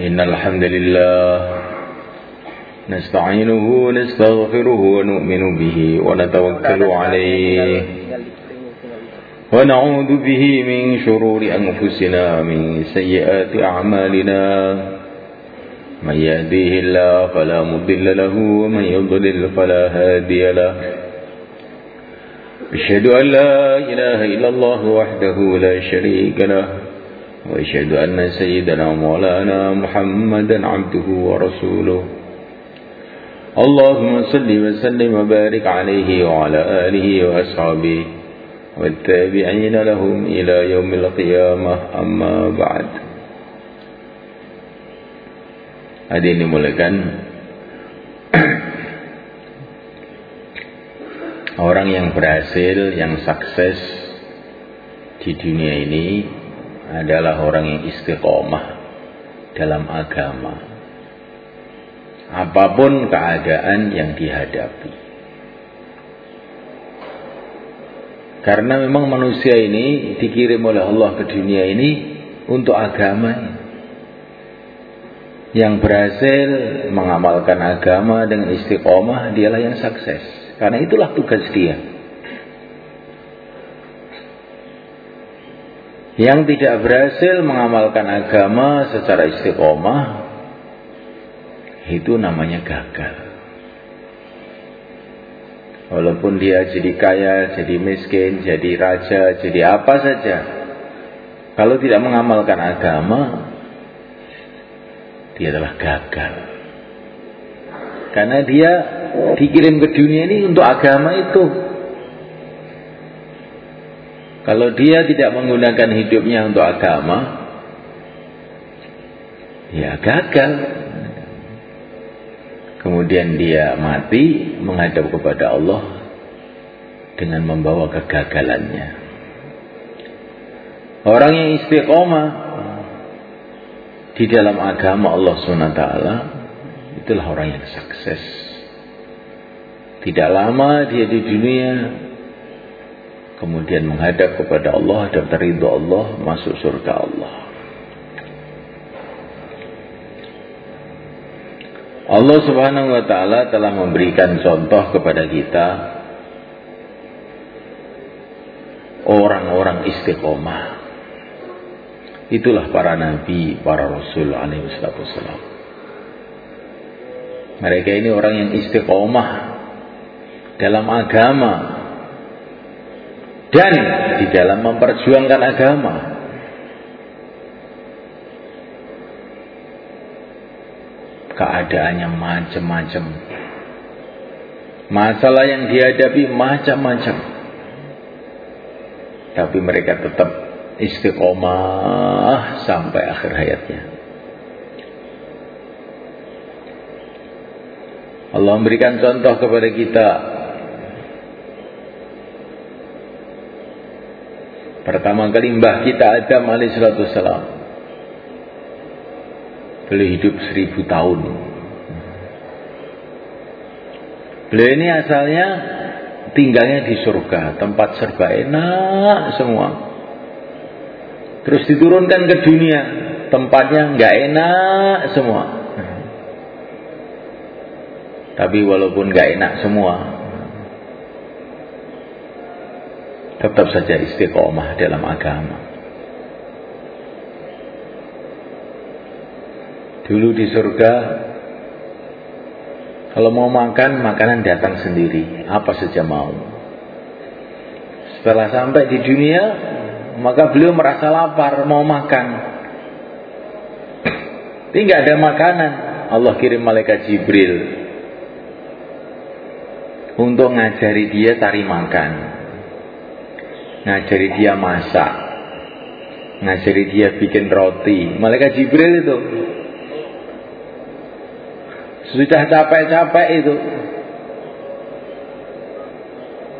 إن الحمد لله نستعينه ونستغفره ونؤمن به ونتوكل عليه ونعوذ به من شرور أنفسنا من سيئات أعمالنا من يهديه الله فلا مضل له ومن يضلل فلا هادي له أشهد أن لا إله إلا الله وحده لا شريك له وأشهد أن سيدنا مولانا محمدا عبده ورسوله اللهم صل وسلم وبارك عليه وعلى آله وأصحابه والتابعين لهم إلى يوم القيامة أما بعد Hadirin dimulakan Orang yang berhasil, yang sukses di dunia ini adalah orang yang istiqomah dalam agama. Apa pun keadaan yang dihadapi. Karena memang manusia ini dikirim oleh Allah ke dunia ini untuk agama. Yang berhasil mengamalkan agama dengan istiqomah dialah yang sukses. Karena itulah tugas dia. Yang tidak berhasil mengamalkan agama secara istiqomah itu namanya gagal. Walaupun dia jadi kaya, jadi miskin, jadi raja, jadi apa saja. Kalau tidak mengamalkan agama, dia adalah gagal. Karena dia dikirim ke dunia ini untuk agama itu. Kalau dia tidak menggunakan hidupnya untuk agama, ya gagal. Kemudian dia mati menghadap kepada Allah dengan membawa kegagalannya. Orang yang istiqomah di dalam agama Allah SWT itulah orang yang sukses. Tidak lama dia di dunia kemudian menghadap kepada Allah dan ridho Allah masuk surga Allah. Allah Subhanahu wa taala telah memberikan contoh kepada kita orang-orang istiqomah. Itulah para nabi, para rasul alaihi. Mereka ini orang yang istiqomah dalam agama, dan di dalam memperjuangkan agama. Keadaannya macam-macam. Masalah yang dihadapi macam-macam. Tapi mereka tetap istiqomah sampai akhir hayatnya. Allah memberikan contoh kepada kita Pertama kali mbah kita Adam alaihissalam. Beliau hidup seribu tahun. Beliau ini asalnya tinggalnya di surga, tempat serba enak semua. Terus diturunkan ke dunia, tempatnya nggak enak semua. Tapi walaupun nggak enak semua, tetap saja istiqomah dalam agama. Dulu di surga, kalau mau makan, makanan datang sendiri, apa saja mau. Setelah sampai di dunia, maka beliau merasa lapar, mau makan. Tidak ada makanan. Allah kirim malaikat Jibril untuk ngajari dia cari makan ngajari dia masak. Ngajari dia bikin roti. Malaikat Jibril itu. Sudah capek-capek itu.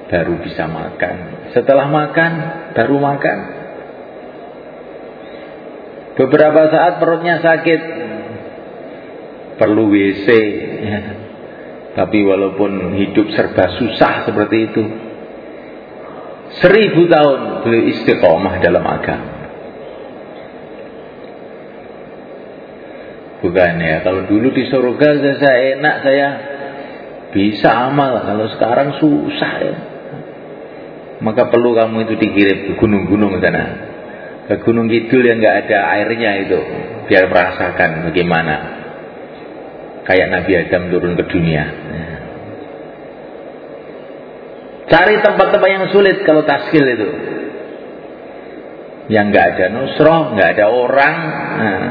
Baru bisa makan. Setelah makan baru makan. Beberapa saat perutnya sakit. Perlu WC ya. tapi walaupun hidup serba susah seperti itu Seribu tahun beliau istiqomah dalam agama. Bukan ya, kalau dulu di surga saya enak, saya bisa amal. Kalau sekarang susah ya. Maka perlu kamu itu dikirim ke gunung-gunung sana. Ke gunung kidul yang nggak ada airnya itu. Biar merasakan bagaimana. Kayak Nabi Adam turun ke dunia. Cari tempat-tempat yang sulit kalau taskil itu. Yang nggak ada nusroh, nggak ada orang. Nah,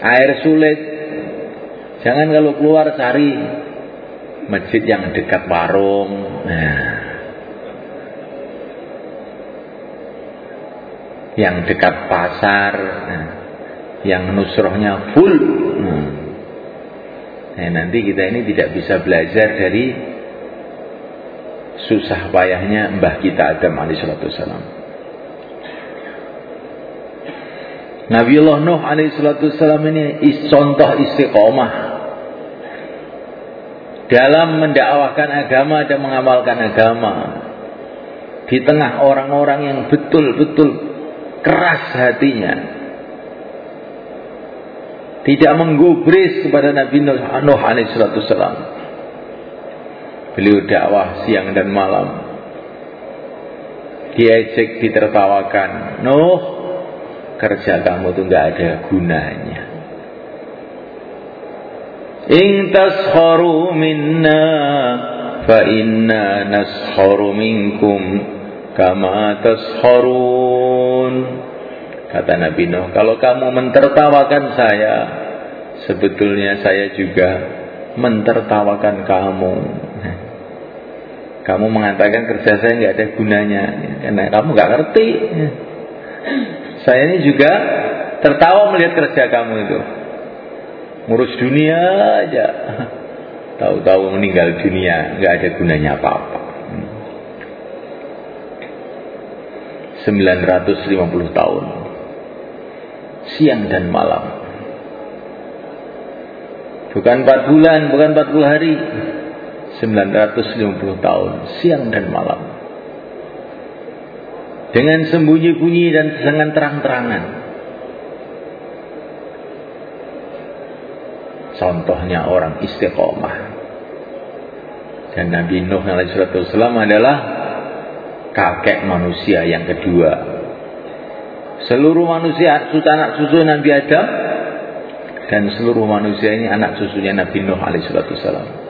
air sulit. Jangan kalau keluar cari masjid yang dekat warung. Nah, yang dekat pasar, nah, yang nusrohnya full. Nah, nah, nanti kita ini tidak bisa belajar dari susah payahnya mbah kita Adam alaihissalam. Nabiullah Nuh alaihissalam ini contoh istiqomah. Dalam mendakwahkan agama dan mengamalkan agama. Di tengah orang-orang yang betul-betul keras hatinya. Tidak menggubris kepada Nabi Nuh alaihissalam beliau dakwah siang dan malam diajak ditertawakan Nuh kerja kamu tuh nggak ada gunanya. In taskharu minna fa inna naskharu minkum kama taskharun. Kata Nabi Nuh, kalau kamu mentertawakan saya, sebetulnya saya juga mentertawakan kamu. Kamu mengatakan kerja saya nggak ada gunanya, karena kamu nggak ngerti. Saya ini juga tertawa melihat kerja kamu itu. Ngurus dunia aja. Tahu-tahu meninggal dunia, nggak ada gunanya apa-apa. 950 tahun. Siang dan malam. Bukan 4 bulan, bukan 40 hari. 950 tahun, siang dan malam dengan sembunyi-bunyi dan dengan terang-terangan. Contohnya orang istiqomah. Dan Nabi Nuh alaihissalam adalah kakek manusia yang kedua. Seluruh manusia anak susu Nabi Adam dan seluruh manusia ini anak susunya Nabi Nuh alaihissalam.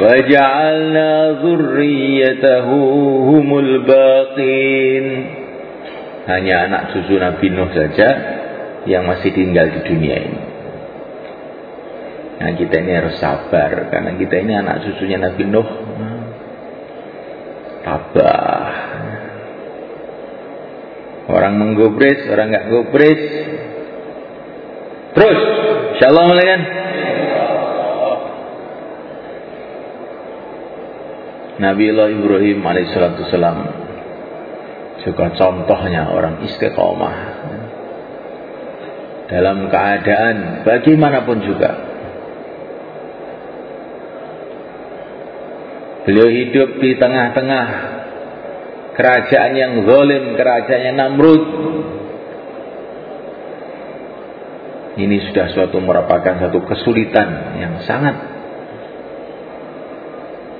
وجعلنا ذريته هم الباقين hanya anak cucu Nabi Nuh saja yang masih tinggal di dunia ini nah kita ini harus sabar karena kita ini anak cucunya Nabi Nuh tabah orang menggobres orang nggak gobres terus Shalom alaikum Nabi Allah Ibrahim alaihissalam. Juga contohnya orang istiqomah. Dalam keadaan bagaimanapun juga. Beliau hidup di tengah-tengah kerajaan yang zalim kerajaan yang Namrud. Ini sudah suatu merupakan satu kesulitan yang sangat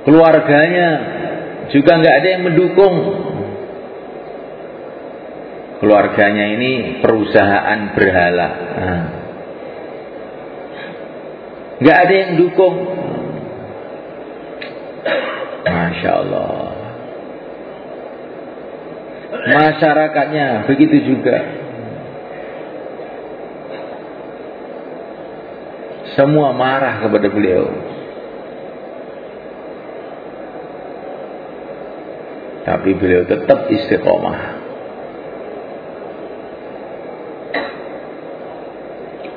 keluarganya juga nggak ada yang mendukung. Keluarganya ini perusahaan berhala. Nah. nggak ada yang dukung masya Allah. Masyarakatnya begitu juga. Semua marah kepada beliau Tapi beliau tetap istiqomah.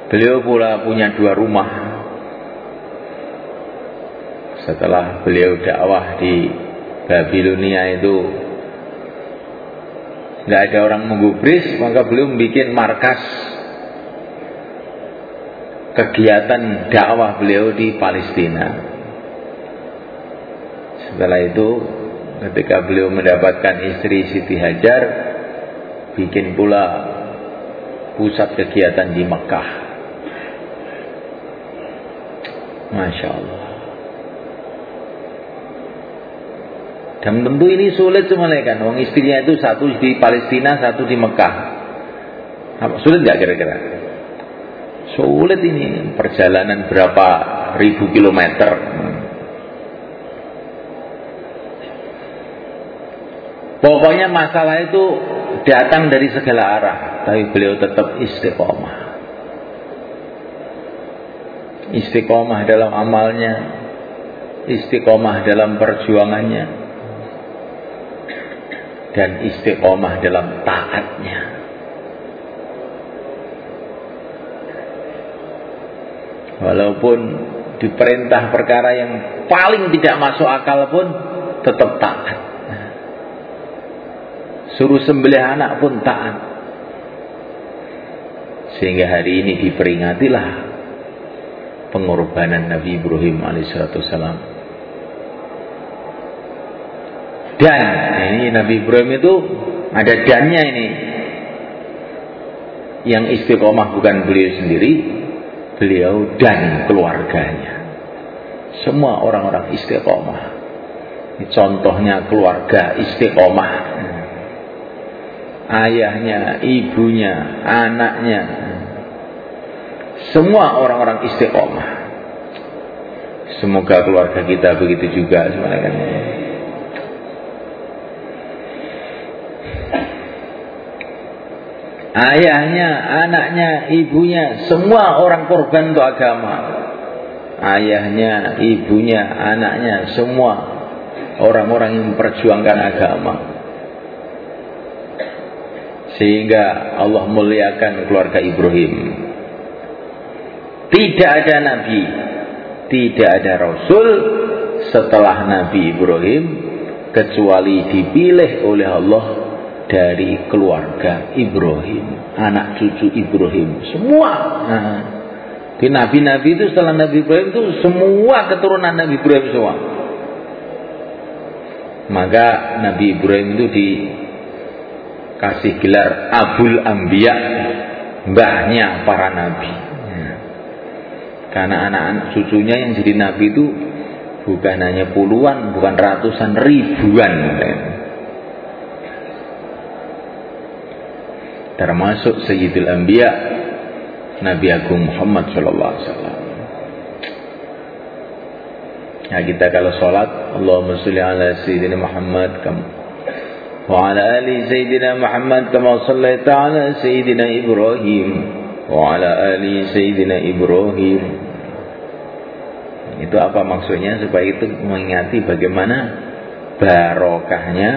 Beliau pula punya dua rumah. Setelah beliau dakwah di Babilonia itu nggak ada orang menggubris, maka beliau membuat markas kegiatan dakwah beliau di Palestina. Setelah itu ketika beliau mendapatkan istri Siti Hajar bikin pula pusat kegiatan di Mekah. Masya Allah. Dan tentu ini sulit semuanya kan. Wong istrinya itu satu di Palestina, satu di Mekah. Sulit nggak kira-kira? Sulit ini perjalanan berapa ribu kilometer. Pokoknya masalah itu datang dari segala arah, tapi beliau tetap istiqomah. Istiqomah dalam amalnya, istiqomah dalam perjuangannya, dan istiqomah dalam taatnya. Walaupun diperintah perkara yang paling tidak masuk akal pun tetap taat. Suruh sembelih anak pun taat. Sehingga hari ini diperingatilah pengorbanan Nabi Ibrahim alaihissalam. Dan ini Nabi Ibrahim itu ada dannya ini. Yang istiqomah bukan beliau sendiri beliau dan keluarganya. Semua orang-orang istiqomah. Contohnya keluarga istiqomah ayahnya, ibunya, anaknya semua orang-orang istiqomah semoga keluarga kita begitu juga sebenarnya ayahnya, anaknya, ibunya, semua orang korban untuk agama. Ayahnya, ibunya, anaknya, semua orang-orang yang memperjuangkan agama. Sehingga Allah muliakan keluarga Ibrahim. Tidak ada nabi, tidak ada rasul setelah Nabi Ibrahim kecuali dipilih oleh Allah dari keluarga Ibrahim, anak cucu Ibrahim, semua. Nah, di nabi-nabi itu setelah Nabi Ibrahim itu semua keturunan Nabi Ibrahim semua. Maka Nabi Ibrahim itu dikasih gelar Abul Ambiya, mbahnya para nabi. Nah, karena anak-anak cucunya yang jadi nabi itu bukan hanya puluhan, bukan ratusan, ribuan. termasuk Sayyidul Anbiya Nabi Agung Muhammad sallallahu alaihi wasallam. Ya kita kalau sholat Allahumma salli ala Sayyidina Muhammad ali Sayyidina Muhammad kama sallaita ala Sayyidina Ibrahim wa ala ali Sayyidina Ibrahim itu apa maksudnya? Supaya itu mengingati bagaimana barokahnya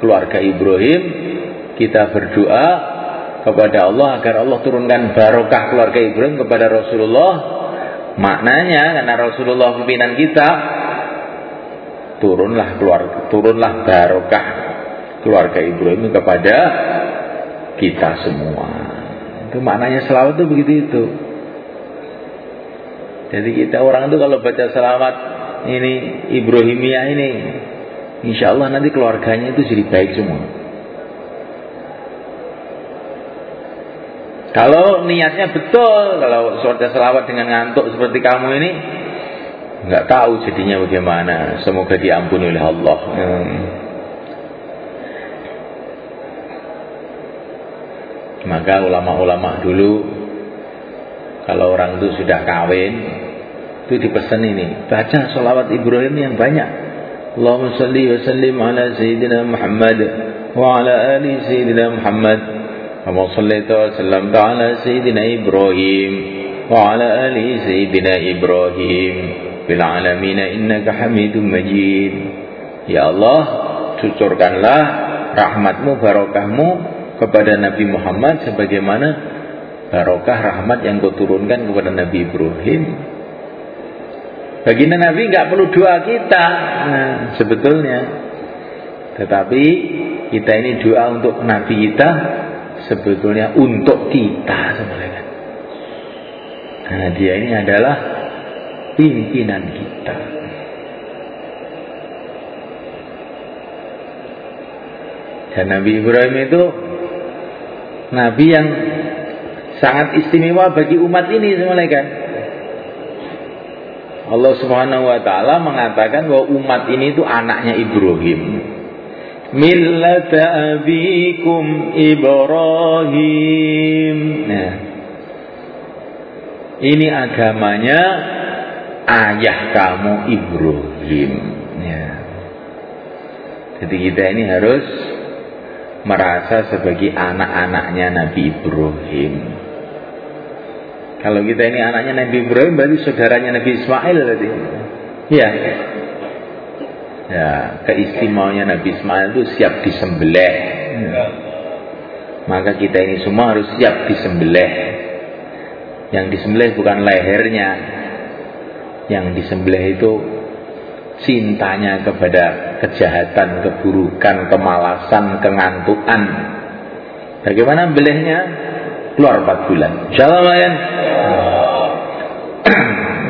keluarga Ibrahim. Kita berdoa kepada Allah agar Allah turunkan barokah keluarga Ibrahim kepada Rasulullah. Maknanya karena Rasulullah pimpinan kita turunlah keluarga turunlah barokah keluarga Ibrahim kepada kita semua itu maknanya selawat itu begitu itu jadi kita orang itu kalau baca selawat ini Ibrahimiyah ini Insya Allah nanti keluarganya itu jadi baik semua Kalau niatnya betul, kalau suara selawat dengan ngantuk seperti kamu ini, nggak tahu jadinya bagaimana. Semoga diampuni oleh Allah. Hmm. Maka ulama-ulama dulu kalau orang itu sudah kawin itu dipesan ini baca solawat Ibrahim yang banyak. Allahumma salli wa sallim ala Sayyidina Muhammad wa ala ali Sayyidina Muhammad Wa salli wa sallamta ala Sayyidina Ibrahim wa ala ali Sayyidina Ibrahim bil alamina innaka hamidun Majid. Ya Allah, cucurkanlah rahmatmu, barokahmu kepada Nabi Muhammad sebagaimana barokah rahmat yang kau turunkan kepada Nabi Ibrahim Baginda Nabi nggak perlu doa kita nah, sebetulnya tetapi kita ini doa untuk Nabi kita sebetulnya untuk kita sebenarnya. Karena dia ini adalah pimpinan kita. Dan Nabi Ibrahim itu Nabi yang sangat istimewa bagi umat ini kan. Allah Subhanahu wa taala mengatakan bahwa umat ini itu anaknya Ibrahim. Millata abikum Ibrahim. Nah. Ini agamanya ayah kamu Ibrahim. Ya. Jadi kita ini harus merasa sebagai anak-anaknya Nabi Ibrahim. Kalau kita ini anaknya Nabi Ibrahim berarti saudaranya Nabi Ismail berarti. Ya. Ya, keistimewaannya Nabi Ismail itu siap disembelih. Maka kita ini semua harus siap disembelih. Yang disembelih bukan lehernya. Yang disembelih itu cintanya kepada kejahatan, keburukan, kemalasan, kengantukan. Bagaimana belehnya? Keluar empat bulan. Insyaallah ya.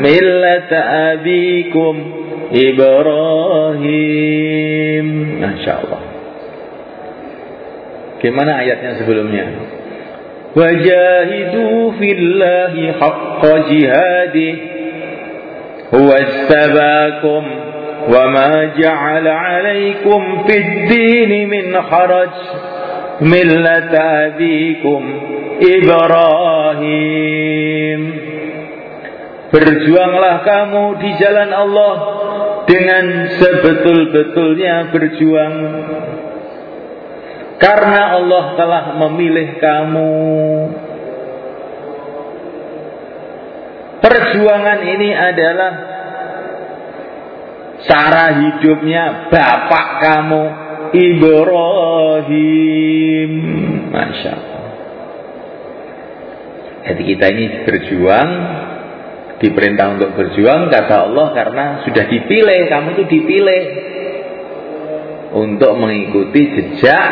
Millata abikum Ibrahim. Masya Allah. Gimana ayatnya sebelumnya? Wajahidu fillahi haqqa jihadih huwa istabakum وما جعل عليكم في الدين من حرج ملة أبيكم إبراهيم Berjuanglah kamu di jalan Allah dengan sebetul-betulnya berjuang karena Allah telah memilih kamu Perjuangan ini adalah cara hidupnya bapak kamu Ibrahim. Masya Allah. Jadi kita ini berjuang diperintah untuk berjuang kata Allah karena sudah dipilih kamu itu dipilih untuk mengikuti jejak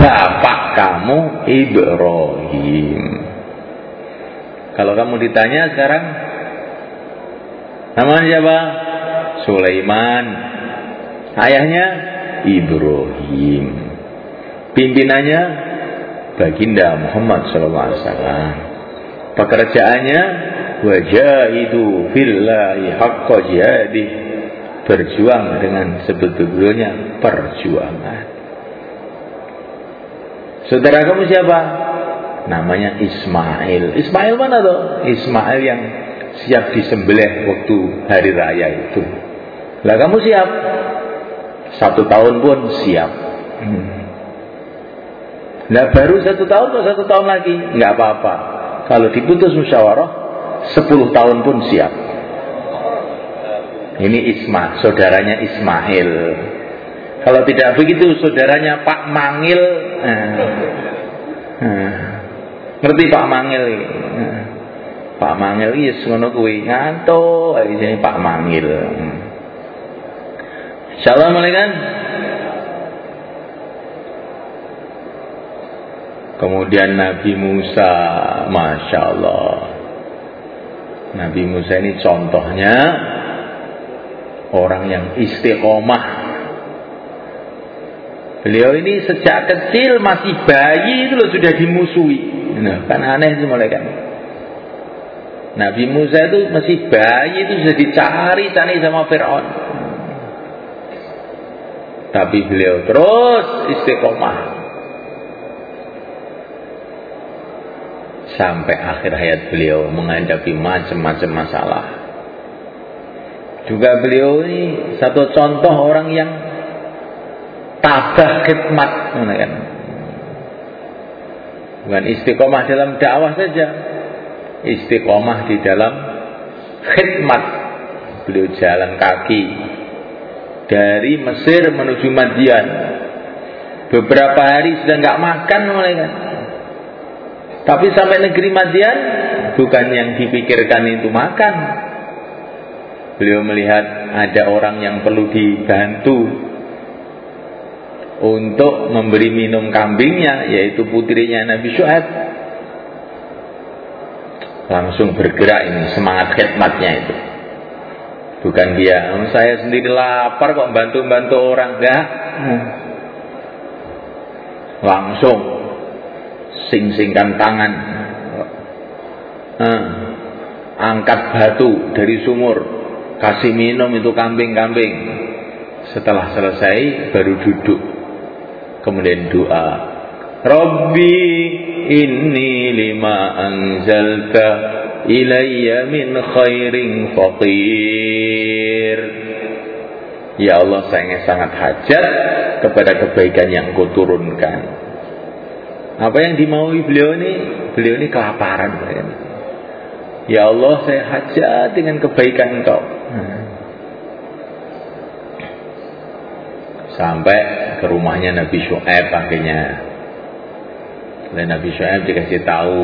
bapak kamu Ibrahim kalau kamu ditanya sekarang namanya siapa Sulaiman. Ayahnya Ibrahim. Pimpinannya Baginda Muhammad SAW. Pekerjaannya wajahidu fillahi haqqa jihadih. Berjuang dengan sebetulnya perjuangan. Saudara kamu siapa? Namanya Ismail. Ismail mana tuh? Ismail yang siap disembelih waktu hari raya itu. Lah kamu siap? Satu tahun pun siap. Hmm. Nah baru satu tahun atau satu tahun lagi nggak apa-apa. Kalau diputus musyawarah, sepuluh tahun pun siap. Ini Isma, saudaranya Ismail. Kalau tidak begitu, saudaranya Pak Mangil. Nah, nah, ngerti Pak Mangil? Nah, Pak Mangil iya ngono kuwi ngantuk iki Pak Mangil. Hmm. Assalamualaikum. Kemudian Nabi Musa, masya Allah. Nabi Musa ini contohnya orang yang istiqomah. Beliau ini sejak kecil masih bayi itu loh sudah dimusuhi. Nah, kan aneh mulai kan. Nabi Musa itu masih bayi itu sudah dicari-cari sama Fir'aun. Tapi beliau terus istiqomah sampai akhir hayat beliau menghadapi macam-macam masalah. Juga beliau ini satu contoh orang yang tabah khidmat? Bukan istiqomah dalam dakwah saja, istiqomah di dalam khidmat. Beliau jalan kaki dari Mesir menuju Madian. Beberapa hari sudah nggak makan kan. Tapi sampai negeri Madian bukan yang dipikirkan itu makan. Beliau melihat ada orang yang perlu dibantu untuk memberi minum kambingnya yaitu putrinya Nabi Syuaib. Langsung bergerak ini semangat khidmatnya itu. Bukan dia, oh, saya sendiri lapar kok bantu-bantu orang. Enggak. Langsung sing-singkan tangan. Nah, angkat batu dari sumur, kasih minum itu kambing-kambing. Setelah selesai baru duduk. Kemudian doa. Rabbi inni lima anzalta ilayya min khairin faqir. Ya Allah saya sangat hajat kepada kebaikan yang kau turunkan. Apa yang dimaui beliau ini? Beliau ini kelaparan. Ya Allah saya hajat dengan kebaikan engkau. Sampai ke rumahnya Nabi Shu'aib akhirnya. Dan Nabi Shu'aib dikasih tahu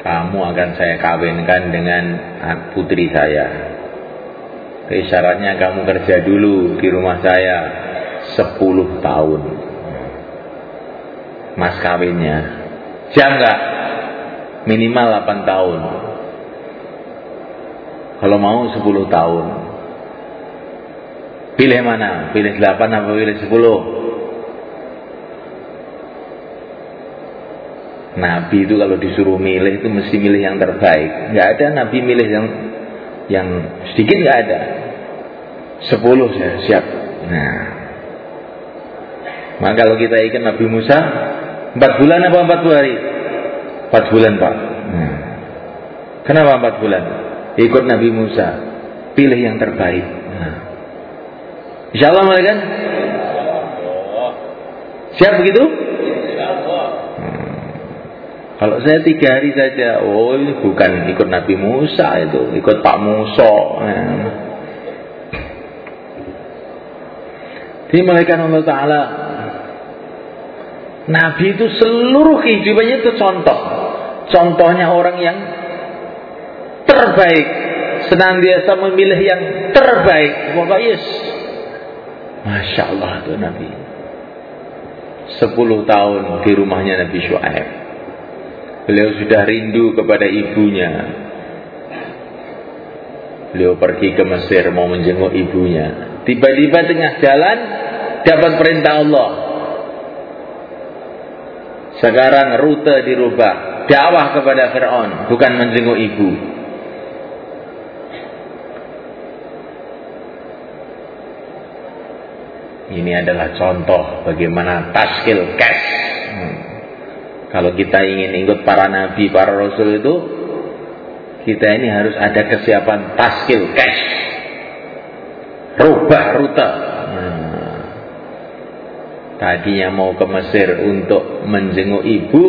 kamu akan saya kawinkan dengan putri saya. Isyaratnya kamu kerja dulu di rumah saya 10 tahun mas kawinnya. Jam nggak? Minimal 8 tahun. Kalau mau 10 tahun. Pilih mana? Pilih 8 atau pilih 10? Nabi itu kalau disuruh milih itu mesti milih yang terbaik. Nggak ada Nabi milih yang yang sedikit nggak ada. Sepuluh saya siap. Nah, maka kalau kita ikut Nabi Musa, Empat bulan apa empat hari? Empat bulan pak. Hmm. Kenapa empat bulan? Ikut Nabi Musa. Pilih yang terbaik. Nah. Insya Allah kan? Siap begitu? Hmm. Kalau saya tiga hari saja, oh bukan ikut Nabi Musa itu, ikut Pak Musa. Nah. Dimulaikan Allah Ta'ala Nabi itu seluruh kehidupannya itu contoh. Contohnya orang yang terbaik. Senantiasa memilih yang terbaik. Pokoknya yes. Masya Allah itu Nabi. Sepuluh tahun di rumahnya Nabi Shu'aib. Beliau sudah rindu kepada ibunya. Beliau pergi ke Mesir mau menjenguk ibunya. Tiba-tiba tengah jalan dapat perintah Allah sekarang rute dirubah. Dakwah kepada Fir'aun. Bukan menjenguk ibu. Ini adalah contoh bagaimana taskil cash. Hmm. Kalau kita ingin ikut para nabi, para rasul itu, kita ini harus ada kesiapan taskil cash. Rubah rute. Tadinya mau ke Mesir untuk menjenguk ibu,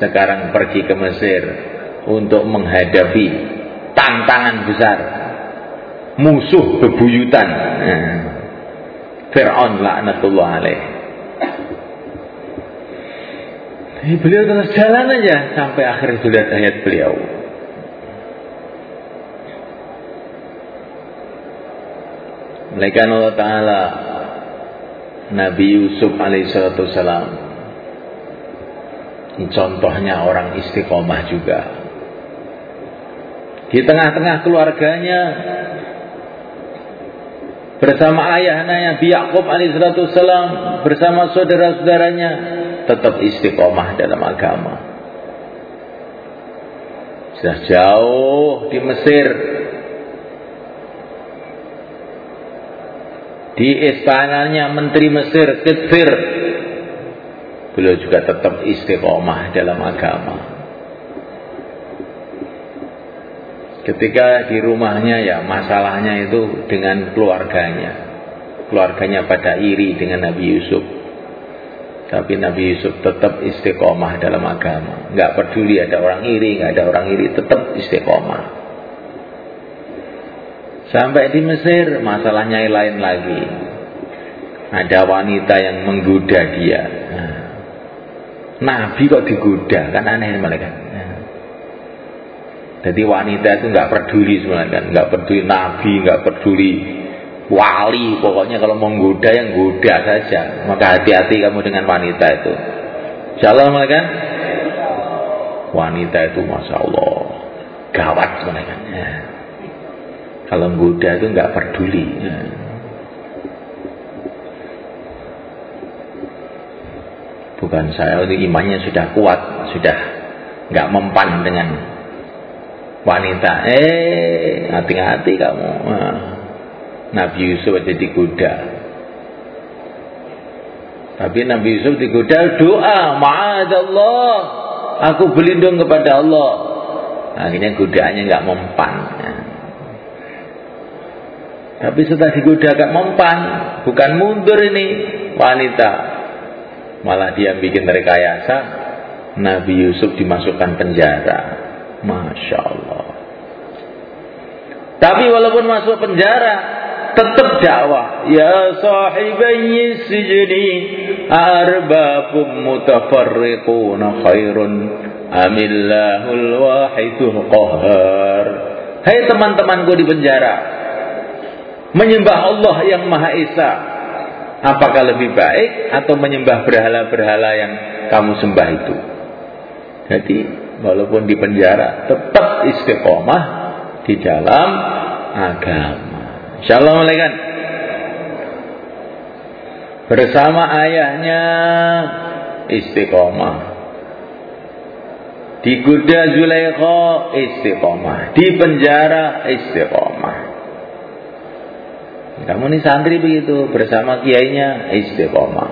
sekarang pergi ke Mesir untuk menghadapi tantangan besar. Musuh bebuyutan. Nah, Fir'aun laknatullah alaih. Beliau terus jalan aja sampai akhir sudah ayat beliau. Mereka Allah Ta'ala Nabi Yusuf alaihissalam ini contohnya orang istiqomah juga di tengah-tengah keluarganya bersama ayahnya Nabi Yakub alaihissalam bersama saudara-saudaranya tetap istiqomah dalam agama. Sudah jauh di Mesir. Di istananya Menteri Mesir Kitfir beliau juga tetap istiqomah dalam agama ketika di rumahnya ya masalahnya itu dengan keluarganya keluarganya pada iri dengan Nabi Yusuf tapi Nabi Yusuf tetap istiqomah dalam agama nggak peduli ada orang iri nggak ada orang iri tetap istiqomah Sampai di Mesir masalahnya lain lagi. Ada wanita yang menggoda dia. Nah, Nabi kok digoda kan aneh mereka. Jadi wanita itu nggak peduli sebenarnya kan, nggak peduli Nabi, nggak peduli wali, pokoknya kalau mau menggoda yang goda saja. Maka hati-hati kamu dengan wanita itu. Shalom kan? Wanita itu masya Allah gawat sebenarnya. Kalau goda itu nggak peduli. Bukan saya itu imannya sudah kuat, sudah nggak mempan dengan wanita. Eh, hati-hati kamu. Nah, Nabi Yusuf aja digoda. Tapi Nabi Yusuf digoda doa, Ma'adallah. Aku berlindung kepada Allah. Akhirnya godaannya nggak mempan. Tapi setelah digoda agak mempan, bukan mundur ini wanita. Malah dia bikin rekayasa, Nabi Yusuf dimasukkan penjara. Masya Allah. Tapi walaupun masuk penjara, tetap dakwah. Ya sahibai sijni arbabum mutafarriquna khairun amillahul wahidul qahar. Hai teman-temanku di penjara, menyembah Allah yang Maha Esa. Apakah lebih baik atau menyembah berhala-berhala yang kamu sembah itu? Jadi walaupun di penjara tetap istiqomah di dalam agama. Insyaallah malaikat. Bersama ayahnya istiqomah. Di kuda Zulaikha istiqomah, di penjara istiqomah. Kamu nih santri begitu bersama kiainya istiqomah.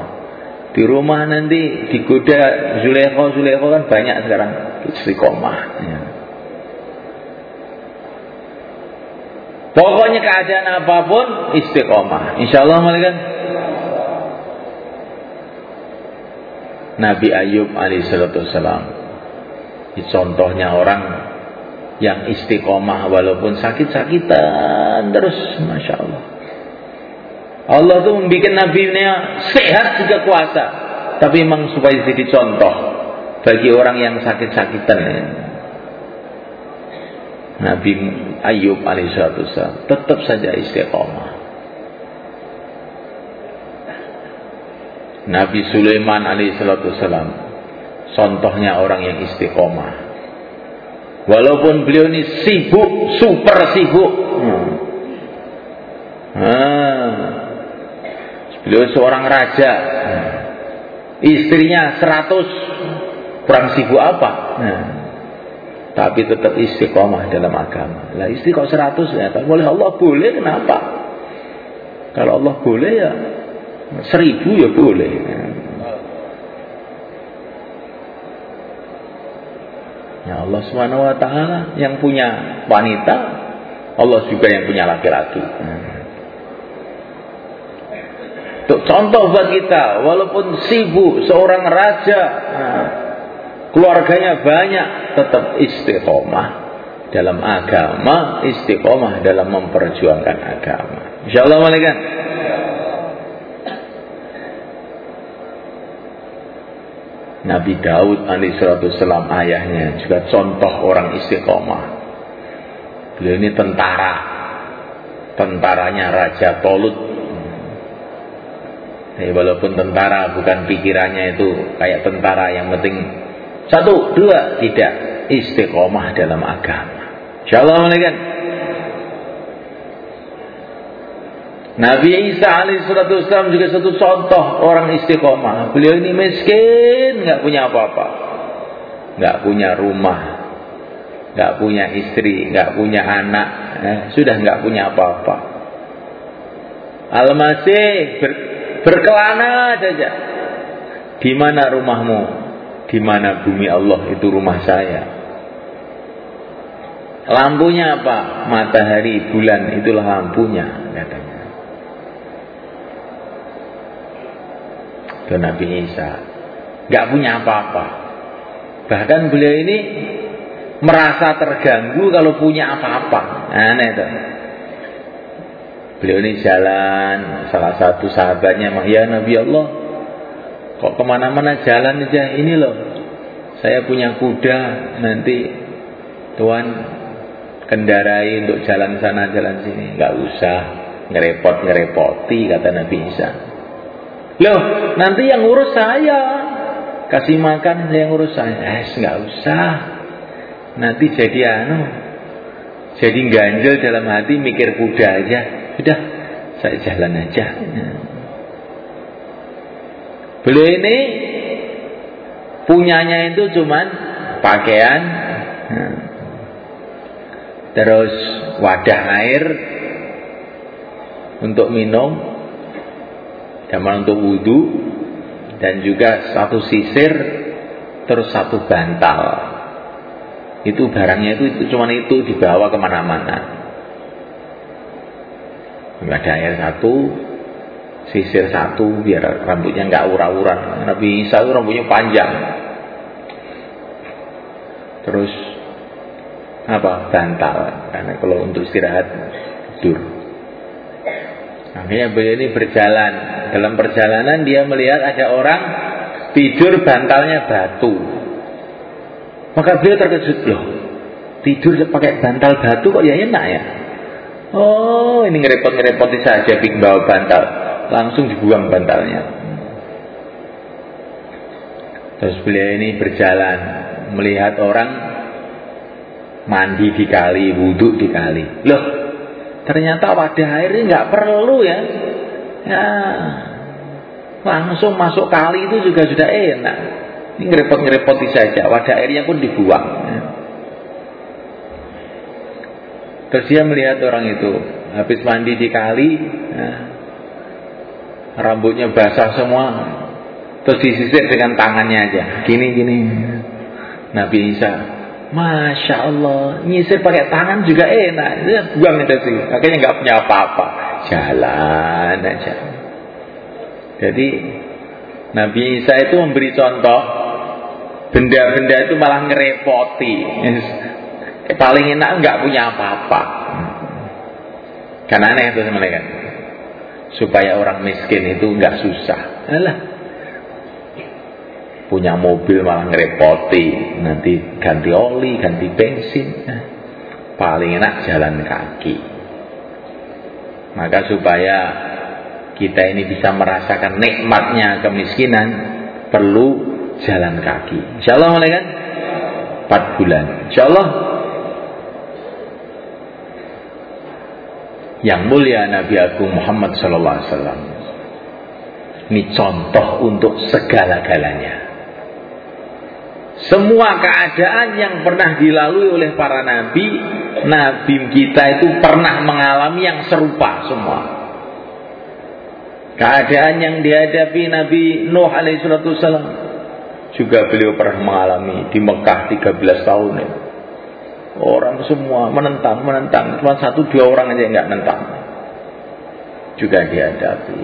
Di rumah nanti digoda Zulekho, Zulekho kan banyak sekarang istiqomah. Ya. Pokoknya keadaan apa pun istiqomah. Insya Allah malaikat. Nabi Ayub alaihissalam contohnya orang yang istiqomah walaupun sakit-sakitan terus masya Allah Allah tuh membuat nabi-nya sehat juga kuasa. Tapi memang supaya jadi contoh bagi orang yang sakit-sakitan. Nabi Ayub alaihissalam tetap saja istiqomah. Nabi Sulaiman alaihissalam contohnya orang yang istiqomah. Walaupun beliau ini sibuk, super sibuk. Hmm. Ah, Beliau seorang raja. Istrinya seratus. Kurang sibuk apa? Nah, tapi tetap istiqomah dalam agama. Lah kok seratus ya? Boleh Allah boleh kenapa? Kalau Allah boleh ya seribu ya boleh. Ya Allah Subhanahu wa taala yang punya wanita, Allah juga yang punya laki-laki. Untuk contoh buat kita, walaupun sibuk seorang raja, nah, keluarganya banyak, tetap istiqomah dalam agama, istiqomah dalam memperjuangkan agama. Insya Allah malaikat. Nabi Daud alaihissalam ayahnya juga contoh orang istiqomah. Beliau ini tentara, tentaranya Raja Tolut walaupun tentara bukan pikirannya itu kayak tentara yang penting satu, dua, tidak istiqomah dalam agama. Insyaallah malaikat. Nabi Isa alaihissalam juga satu contoh orang istiqomah. Beliau ini miskin, nggak punya apa-apa, nggak punya rumah, nggak punya istri, nggak punya anak, eh, sudah nggak punya apa-apa. Al-Masih Berkelana saja. Di mana rumahmu? Di mana bumi Allah itu rumah saya. Lampunya apa? Matahari, bulan itulah lampunya katanya. Itu Nabi Isa. Gak punya apa-apa. Bahkan beliau ini merasa terganggu kalau punya apa-apa. Aneh itu. Beliau ini jalan, salah satu sahabatnya, ya Nabi Allah, kok ke mana-mana jalan aja, ini loh, saya punya kuda, nanti Tuhan kendarai untuk jalan sana, jalan sini, nggak usah ngerepot ngerepoti kata Nabi Isa. Loh, nanti yang ngurus saya, kasih makan yang ngurus saya, eh nggak usah, nanti jadi anu, jadi ganjel dalam hati mikir kuda aja. Sudah, saya jalan aja. Beliau ini punyanya itu cuman pakaian, nah, terus wadah air untuk minum, dan untuk wudhu, dan juga satu sisir, terus satu bantal. Itu barangnya itu, itu cuma itu dibawa ke mana-mana. Ada air satu, sisir satu biar rambutnya nggak ura-ura. Nabi Isa itu rambutnya panjang. Terus apa bantal karena kalau untuk istirahat tidur. Akhirnya beliau ini berjalan. Dalam perjalanan dia melihat ada orang tidur bantalnya batu. Maka beliau terkejut loh. Tidur pakai bantal batu kok ya enak ya? Oh ini ngerepot-ngerepoti saja bawa bantal langsung dibuang bantalnya. Terus beliau ini berjalan melihat orang mandi di kali, wudhu di kali. Loh, ternyata wadah air ini nggak perlu ya. Ya, langsung masuk kali itu juga sudah enak. Ini ngerepot-ngerepoti saja, wadah airnya pun dibuang. Terus dia melihat orang itu habis mandi di kali, ya, rambutnya basah semua. Terus disisir dengan tangannya aja. Gini gini. Nabi Isa Masya Allah nyisir pakai tangan juga enak. Buang itu sih. Akhirnya nggak punya apa-apa. Jalan aja. Jadi Nabi Isa itu memberi contoh. Benda-benda itu malah ngerepoti. Paling enak nggak punya apa-apa. Karena aneh itu sebenarnya kan supaya orang miskin itu nggak susah. Alah. Punya mobil malah ngerepoti, nanti ganti oli, ganti bensin. Nah, paling enak jalan kaki. Maka supaya kita ini bisa merasakan nikmatnya kemiskinan, perlu jalan kaki. Insya Allah kan? 4 bulan. Insya Allah yang mulia Nabi Agung Muhammad Wasallam. Ini contoh untuk segala-galanya. Semua keadaan yang pernah dilalui oleh para nabi, nabi kita itu pernah mengalami yang serupa semua. Keadaan yang dihadapi Nabi Nuh alaihissalam juga beliau pernah mengalami di Mekah 13 tahun itu. Orang semua menentang, menentang. Cuma satu dua orang aja nggak nentang. Juga dihadapi.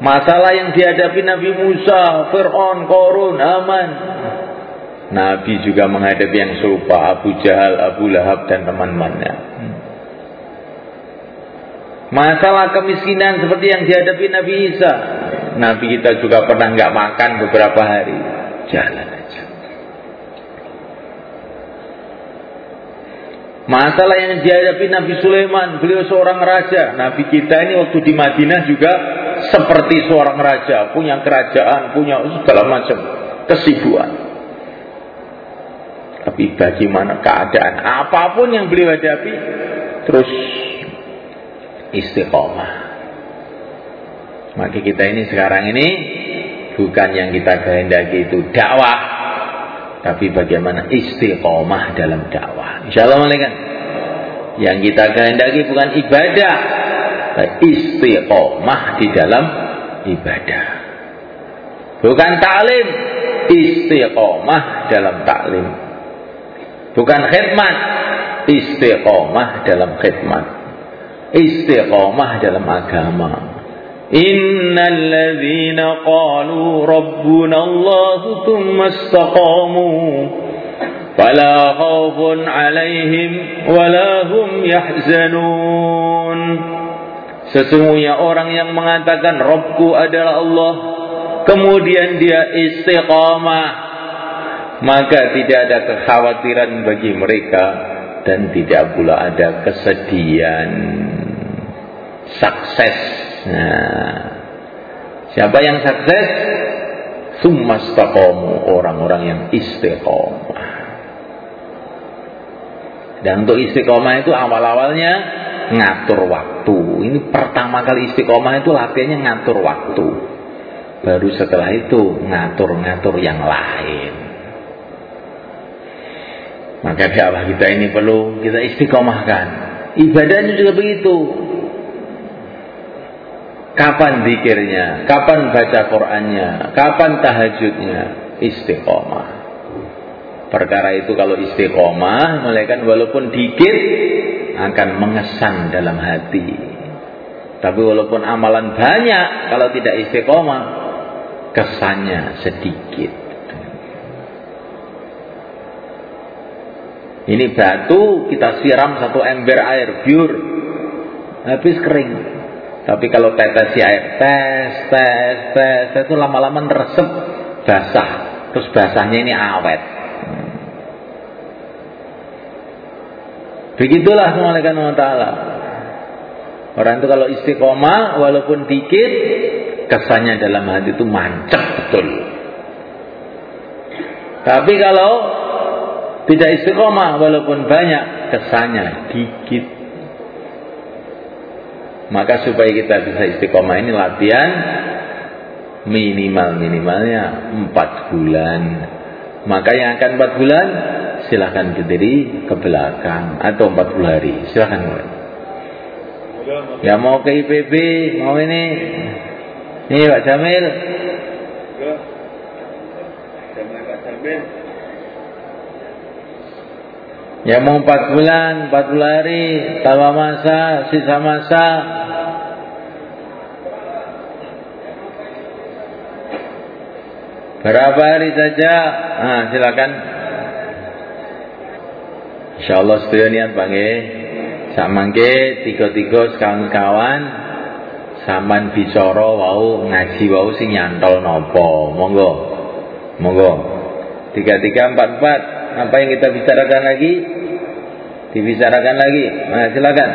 Masalah yang dihadapi Nabi Musa, Fir'aun, Korun, Aman. Nabi juga menghadapi yang serupa Abu Jahal, Abu Lahab dan teman-temannya. Masalah kemiskinan seperti yang dihadapi Nabi Isa. Nabi kita juga pernah nggak makan beberapa hari. Jalan aja. Masalah yang dihadapi Nabi Sulaiman, beliau seorang raja. Nabi kita ini waktu di Madinah juga seperti seorang raja, punya kerajaan, punya segala macam kesibukan. Tapi bagaimana keadaan apa pun yang beliau hadapi, terus istiqomah. Maka kita ini sekarang ini bukan yang kita kehendaki itu dakwah, tapi bagaimana istiqomah dalam dakwah. Insya Allah malaikat. Yang kita kehendaki bukan ibadah, istiqomah di dalam ibadah. Bukan taklim, istiqomah dalam taklim. Bukan khidmat, istiqomah dalam khidmat. Istiqomah dalam agama. إن الذين قالوا ربنا الله ثم استقاموا فلا خوف عليهم ولا هم يحزنون Sesungguhnya orang yang mengatakan Robku adalah Allah Kemudian dia istiqamah Maka tidak ada kekhawatiran bagi mereka Dan tidak pula ada kesedihan Sukses Nah, siapa yang sukses? Summastaqamu orang-orang yang istiqomah. Dan untuk istiqomah itu awal-awalnya ngatur waktu. Ini pertama kali istiqomah itu latihannya ngatur waktu. Baru setelah itu ngatur-ngatur yang lain. Maka dakwah kita ini perlu kita istiqomahkan. Ibadahnya juga begitu. Kapan zikirnya, kapan baca Qur'annya, kapan tahajudnya, istiqomah. Perkara itu kalau istiqomah, malaikat walaupun dikit akan mengesan dalam hati. Tapi walaupun amalan banyak, kalau tidak istiqomah, kesannya sedikit. Ini batu kita siram satu ember air biur, habis kering. Tapi kalau tetesi air, tes, tes, tes, itu lama-lama meresep basah. Terus basahnya ini awet. Begitulah malaikat Allah Ta'ala. Orang itu kalau istiqomah, walaupun dikit, kesannya dalam hati itu mancap betul. Tapi kalau tidak istiqomah walaupun banyak kesannya dikit. Maka supaya kita bisa istiqomah ini latihan minimal minimalnya empat bulan. Maka yang akan empat bulan silahkan berdiri ke belakang atau empat puluh hari silahkan mulai. Ya mau ke IPB mau ini ini Pak Jamil. Ya mau empat bulan, empat bulan hari, tambah masa, sisa masa. Berapa hari saja? Nah, silakan. Insya Allah setuju niat bangke. Samangke tiga-tiga sekawan-sekawan saman bicara wau ngaji wau sing nyantol nopo. Monggo. Monggo. Tiga-tiga empat-empat apa yang kita bicarakan lagi dibicarakan lagi. Nah, silakan